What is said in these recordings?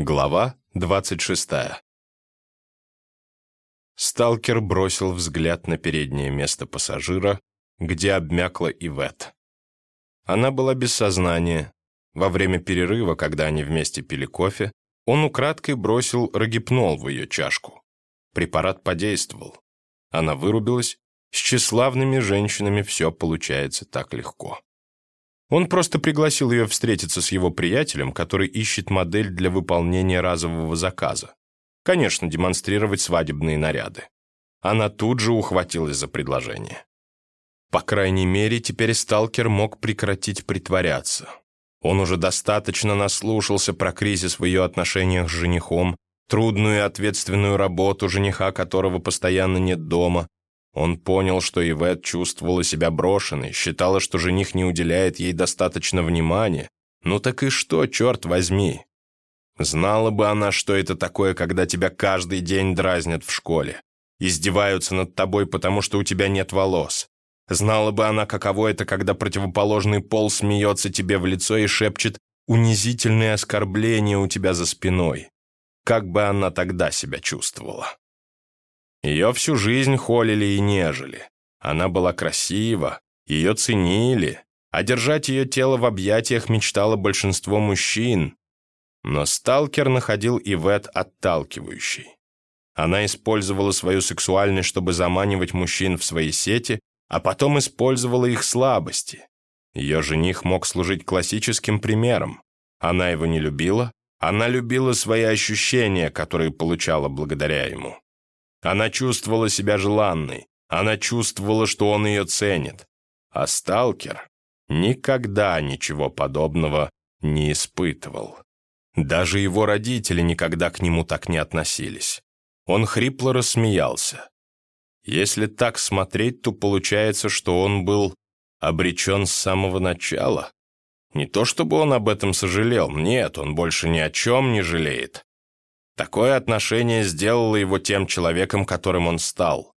Глава 26. Сталкер бросил взгляд на переднее место пассажира, где обмякла Ивет. Она была без сознания. Во время перерыва, когда они вместе пили кофе, он украдкой бросил рогипнол в ее чашку. Препарат подействовал. Она вырубилась. С тщеславными женщинами все получается так легко. Он просто пригласил ее встретиться с его приятелем, который ищет модель для выполнения разового заказа. Конечно, демонстрировать свадебные наряды. Она тут же ухватилась за предложение. По крайней мере, теперь сталкер мог прекратить притворяться. Он уже достаточно наслушался про кризис в ее отношениях с женихом, трудную и ответственную работу жениха, которого постоянно нет дома, он понял, что Ивет чувствовала себя брошенной, считала, что жених не уделяет ей достаточно внимания. Ну так и что, черт возьми? Знала бы она, что это такое, когда тебя каждый день дразнят в школе. Издеваются над тобой, потому что у тебя нет волос. Знала бы она, каково это, когда противоположный пол смеется тебе в лицо и шепчет унизительные оскорбления у тебя за спиной. Как бы она тогда себя чувствовала? Ее всю жизнь холили и нежели. Она была красива, ее ценили, а держать ее тело в объятиях мечтало большинство мужчин. Но сталкер находил Ивет отталкивающей. Она использовала свою сексуальность, чтобы заманивать мужчин в свои сети, а потом использовала их слабости. Ее жених мог служить классическим примером. Она его не любила, она любила свои ощущения, которые получала благодаря ему. Она чувствовала себя желанной, она чувствовала, что он ее ценит. А сталкер никогда ничего подобного не испытывал. Даже его родители никогда к нему так не относились. Он хрипло рассмеялся. Если так смотреть, то получается, что он был обречен с самого начала. Не то чтобы он об этом сожалел, нет, он больше ни о чем не жалеет. Такое отношение сделало его тем человеком, которым он стал.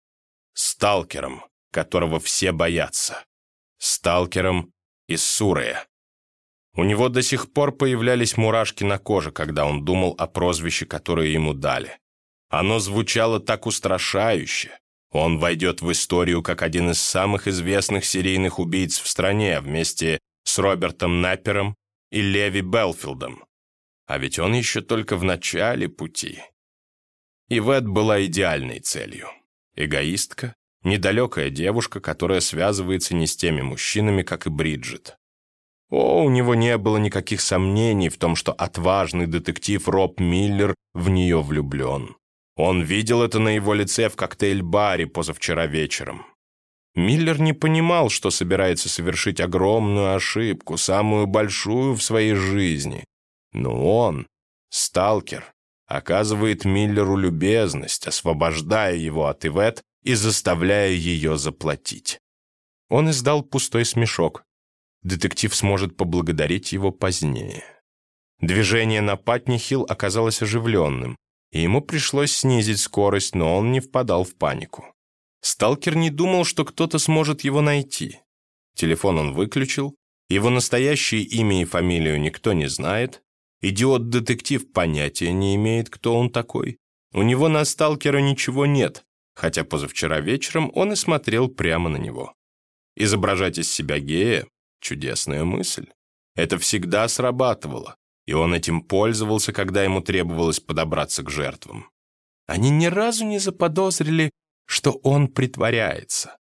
Сталкером, которого все боятся. Сталкером из Сурая. У него до сих пор появлялись мурашки на коже, когда он думал о прозвище, которое ему дали. Оно звучало так устрашающе. Он войдет в историю как один из самых известных серийных убийц в стране вместе с Робертом Наппером и Леви Белфилдом. А ведь он еще только в начале пути. Ивет была идеальной целью. Эгоистка, недалекая девушка, которая связывается не с теми мужчинами, как и Бриджит. О, у него не было никаких сомнений в том, что отважный детектив Роб Миллер в нее влюблен. Он видел это на его лице в коктейль-баре позавчера вечером. Миллер не понимал, что собирается совершить огромную ошибку, самую большую в своей жизни, но он, сталкер, оказывает Миллеру любезность, освобождая его от Ивет и заставляя ее заплатить. Он издал пустой смешок. Детектив сможет поблагодарить его позднее. Движение на Патнихилл оказалось оживленным, и ему пришлось снизить скорость, но он не впадал в панику. Сталкер не думал, что кто-то сможет его найти. Телефон он выключил, его настоящее имя и фамилию никто не знает, Идиот-детектив понятия не имеет, кто он такой. У него на сталкера ничего нет, хотя позавчера вечером он и смотрел прямо на него. Изображать из себя гея — чудесная мысль. Это всегда срабатывало, и он этим пользовался, когда ему требовалось подобраться к жертвам. Они ни разу не заподозрили, что он притворяется.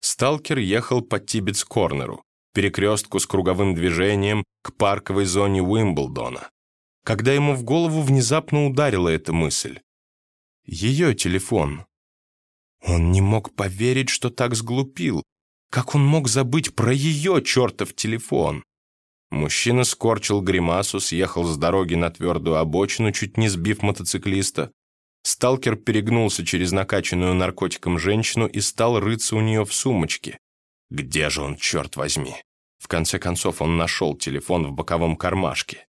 Сталкер ехал по Тибетс-Корнеру, перекрестку с круговым движением к парковой зоне Уимблдона, когда ему в голову внезапно ударила эта мысль. Ее телефон. Он не мог поверить, что так сглупил. Как он мог забыть про ее чертов телефон? Мужчина скорчил гримасу, съехал с дороги на твердую обочину, чуть не сбив мотоциклиста. Сталкер перегнулся через накачанную наркотиком женщину и стал рыться у нее в сумочке. Где же он, черт возьми? В конце концов он нашел телефон в боковом кармашке.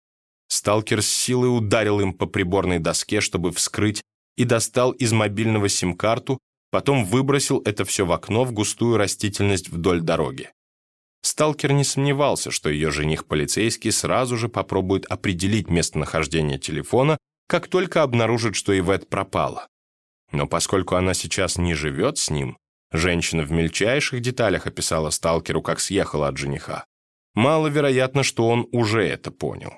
Сталкер с силой ударил им по приборной доске, чтобы вскрыть, и достал из мобильного сим-карту, потом выбросил это все в окно в густую растительность вдоль дороги. Сталкер не сомневался, что ее жених-полицейский сразу же попробует определить местонахождение телефона, как только обнаружит, что Ивет пропала. Но поскольку она сейчас не живет с ним, женщина в мельчайших деталях описала сталкеру, как съехала от жениха. Маловероятно, что он уже это понял.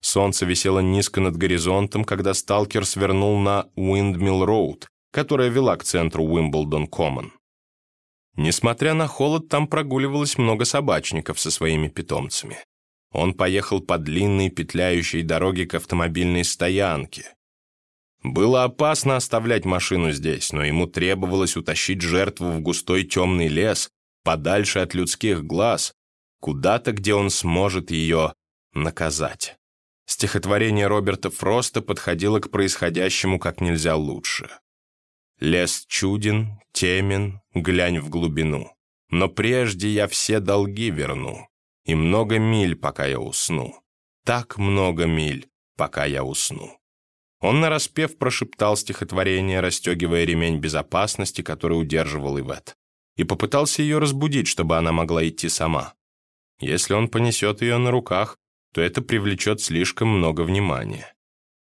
Солнце висело низко над горизонтом, когда сталкер свернул на Уиндмилл-Роуд, которая вела к центру Уимблдон-Коммон. Несмотря на холод, там прогуливалось много собачников со своими питомцами. Он поехал по длинной петляющей дороге к автомобильной стоянке. Было опасно оставлять машину здесь, но ему требовалось утащить жертву в густой темный лес, подальше от людских глаз, куда-то, где он сможет ее наказать. Стихотворение Роберта Фроста подходило к происходящему как нельзя лучше. Лес чуден, темен, глянь в глубину. Но прежде я все долги верну. И много миль, пока я усну. Так много миль, пока я усну. Он нараспев прошептал стихотворение, расстегивая ремень безопасности, который удерживал Ивет, и попытался ее разбудить, чтобы она могла идти сама. Если он понесет ее на руках, то это привлечет слишком много внимания.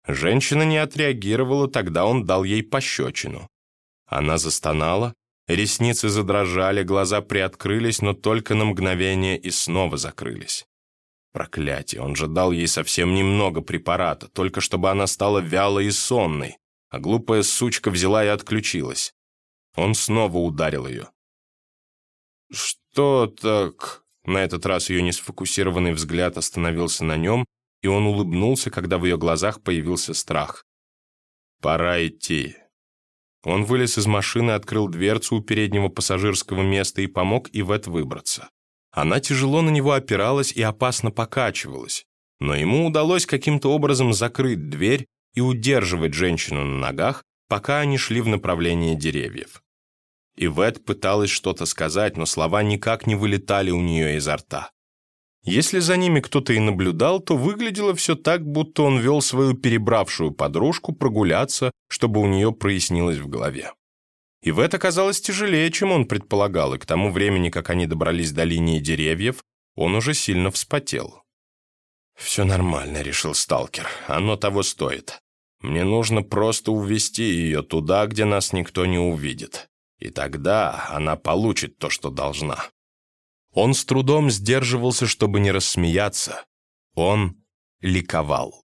Женщина не отреагировала, тогда он дал ей пощечину. Она застонала, ресницы задрожали, глаза приоткрылись, но только на мгновение и снова закрылись. Проклятие, он же дал ей совсем немного препарата, только чтобы она стала вялой и сонной, а глупая сучка взяла и отключилась. Он снова ударил ее. «Что так?» На этот раз ее несфокусированный взгляд остановился на нем, и он улыбнулся, когда в ее глазах появился страх. «Пора идти. Он вылез из машины, открыл дверцу у переднего пассажирского места и помог Ивет выбраться. Она тяжело на него опиралась и опасно покачивалась, но ему удалось каким-то образом закрыть дверь и удерживать женщину на ногах, пока они шли в направлении деревьев. Ивет пыталась что-то сказать, но слова никак не вылетали у нее изо рта. Если за ними кто-то и наблюдал, то выглядело все так, будто он вел свою перебравшую подружку прогуляться, чтобы у нее прояснилось в голове. И в это казалось тяжелее, чем он предполагал, и к тому времени, как они добрались до линии деревьев, он уже сильно вспотел. «Все нормально», — решил сталкер, — «оно того стоит. Мне нужно просто увести ее туда, где нас никто не увидит. И тогда она получит то, что должна». Он с трудом сдерживался, чтобы не рассмеяться. Он ликовал.